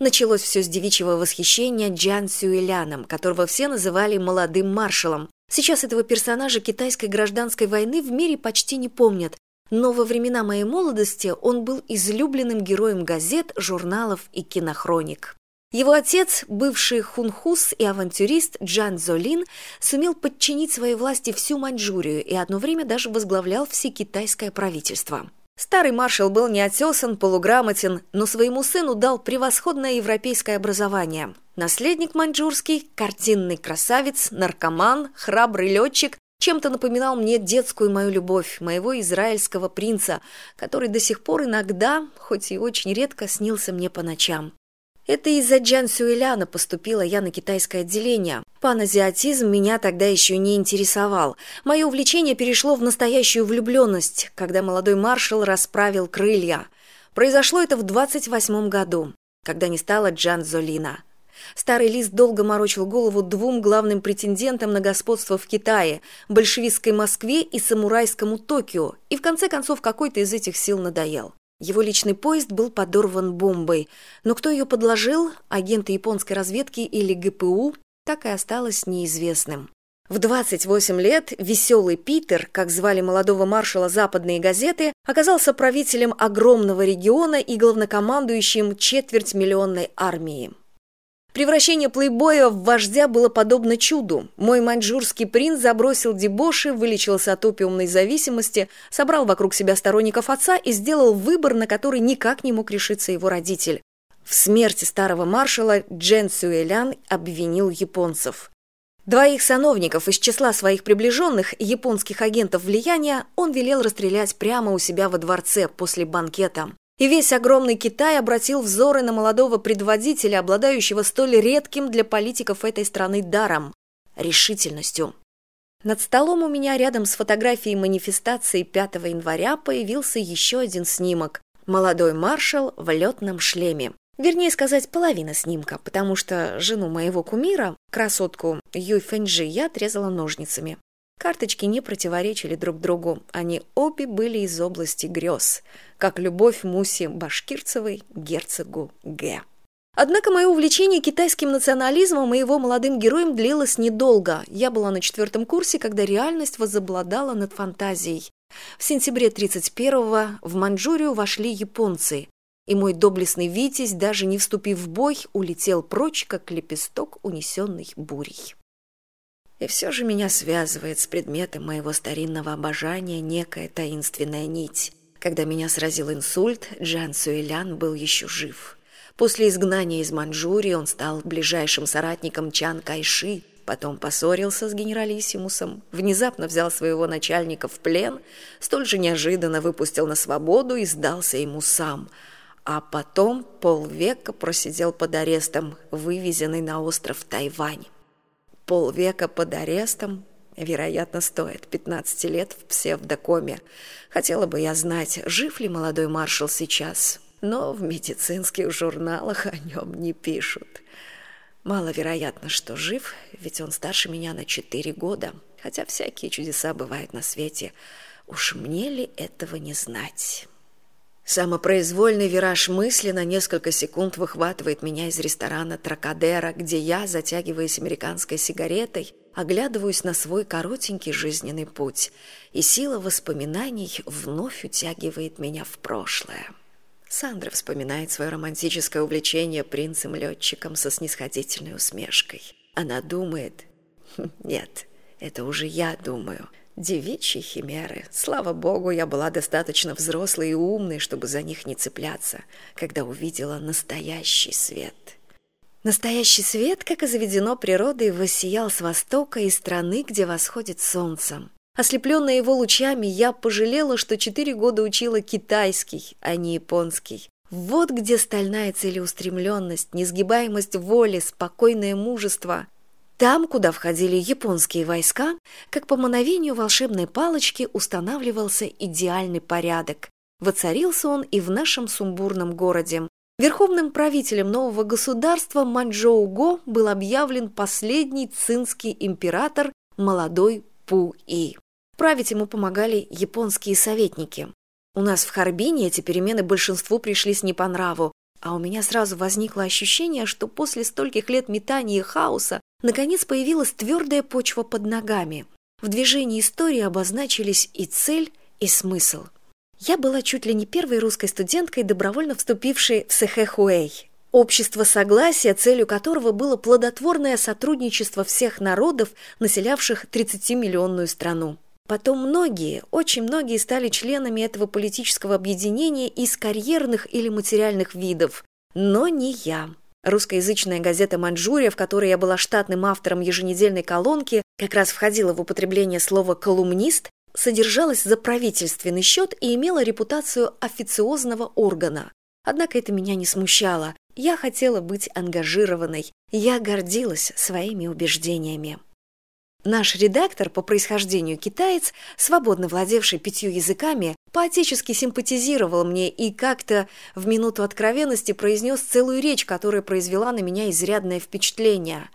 Началось все с девичьего восхищения Джан Сюэляном, которого все называли «молодым маршалом». Сейчас этого персонажа китайской гражданской войны в мире почти не помнят, но во времена моей молодости он был излюбленным героем газет, журналов и кинохроник. Его отец, бывший хунхус и авантюрист Джан Золин, сумел подчинить своей власти всю Маньчжурию и одно время даже возглавлял всекитайское правительство. Старый маршал был неотесан, полуграмотен, но своему сыну дал превосходное европейское образование. Наследник маньчжурский, картинный красавец, наркоман, храбрый летчик, чем-то напоминал мне детскую мою любовь, моего израильского принца, который до сих пор иногда, хоть и очень редко, снился мне по ночам. Это из-за Джан Сюэляна поступила я на китайское отделение. Паназиатизм меня тогда еще не интересовал. Мое увлечение перешло в настоящую влюбленность, когда молодой маршал расправил крылья. Произошло это в 28 году, когда не стало Джан Золина. Старый лист долго морочил голову двум главным претендентам на господство в Китае – большевистской Москве и самурайскому Токио, и в конце концов какой-то из этих сил надоел. Его личный поезд был подорван бомбой, но кто ее подложил, агенты японской разведки или ГПУ, так и осталось неизвестным. В 28 лет веселый Питер, как звали молодого маршала западные газеты, оказался правителем огромного региона и главнокомандующим четвертьмиллионной армии. Превращение плейбоя в вождя было подобно чуду. Мой маньчжурский принц забросил дебоши, вылечился от опиумной зависимости, собрал вокруг себя сторонников отца и сделал выбор, на который никак не мог решиться его родитель. В смерти старого маршала Джен Сюэлян обвинил японцев. Двоих сановников из числа своих приближенных, японских агентов влияния, он велел расстрелять прямо у себя во дворце после банкета и весь огромный Китай обратил взоры на молодого предводителя, обладающего столь редким для политиков этой страны даром – решительностью. Над столом у меня рядом с фотографией манифестации 5 января появился еще один снимок – молодой маршал в летном шлеме. Вернее сказать, половина снимка, потому что жену моего кумира, красотку Юй Фэнджи, я отрезала ножницами. Карточки не противоречили друг другу, они обе были из области грез, как любовь Муси Башкирцевой герцогу Г. Однако мое увлечение китайским национализмом и его молодым героем длилось недолго. Я была на четвертом курсе, когда реальность возобладала над фантазией. В сентябре 31-го в Маньчжурию вошли японцы, и мой доблестный Витязь, даже не вступив в бой, улетел прочь, как лепесток, унесенный бурей. И все же меня связывает с предметом моего старинного обожания некая таинственная нить. Когда меня сразил инсульт, Джан Суэлян был еще жив. После изгнания из Манчжурии он стал ближайшим соратником Чан Кайши, потом поссорился с генералиссимусом, внезапно взял своего начальника в плен, столь же неожиданно выпустил на свободу и сдался ему сам, а потом полвека просидел под арестом, вывезенный на остров Тайвань полвека под арестом вероятно стоит пятнадцати лет в псевдокоме. Хотела бы я знать жив ли молодой маршал сейчас но в медицинских журналах о нем не пишут. Маловероятно что жив ведь он старше меня на четыре года хотя всякие чудеса бывают на свете. Уж мне ли этого не знать Самопроизвольный вираж мысли на несколько секунд выхватывает меня из ресторана Тракадера, где я, затягиваясь американской сигаретой, оглядываюсь на свой коротенький жизненный путь, и сила воспоминаний вновь утягивает меня в прошлое. Сандра вспоминает свое романтическое увлечение принцем-летчиком со снисходительной усмешкой. Она думает... «Хм, нет, это уже я думаю — девичьи химеры. Слава богу, я была достаточно взрослой и умной, чтобы за них не цепляться, когда увидела настоящий свет. Настоящий свет, как и заведено природой, воссиял с востока и страны, где восходит солнце. Ослепленная его лучами, я пожалела, что четыре года учила китайский, а не японский. Вот где стальная целеустремленность, несгибаемость воли, спокойное мужество — там, куда входили японские войска, как по мановению волшебной палочки устанавливался идеальный порядок. Воцарился он и в нашем сумбурном городе. Верховным правителем нового государства Манчжоу-Го был объявлен последний цинский император молодой Пу-И. Править ему помогали японские советники. У нас в Харбине эти перемены большинству пришлись не по нраву, А у меня сразу возникло ощущение, что после стольких лет метания и хаоса наконец появилась твердая почва под ногами. В движении истории обозначились и цель, и смысл. Я была чуть ли не первой русской студенткой, добровольно вступившей в Сэхэхуэй, общество согласия, целью которого было плодотворное сотрудничество всех народов, населявших 30-миллионную страну. Потом многие, очень многие стали членами этого политического объединения из карьерных или материальных видов. Но не я. Русскоязычная газета «Маньчжурия», в которой я была штатным автором еженедельной колонки, как раз входила в употребление слова «колумнист», содержалась за правительственный счет и имела репутацию официозного органа. Однако это меня не смущало. Я хотела быть ангажированной. Я гордилась своими убеждениями. Наш редактор по происхождению китаец, свободно владевший пятью языками, поотечески симпатизировал мне и как-то в минуту откровенности произнес целую речь, которая произвела на меня изрядное впечатление.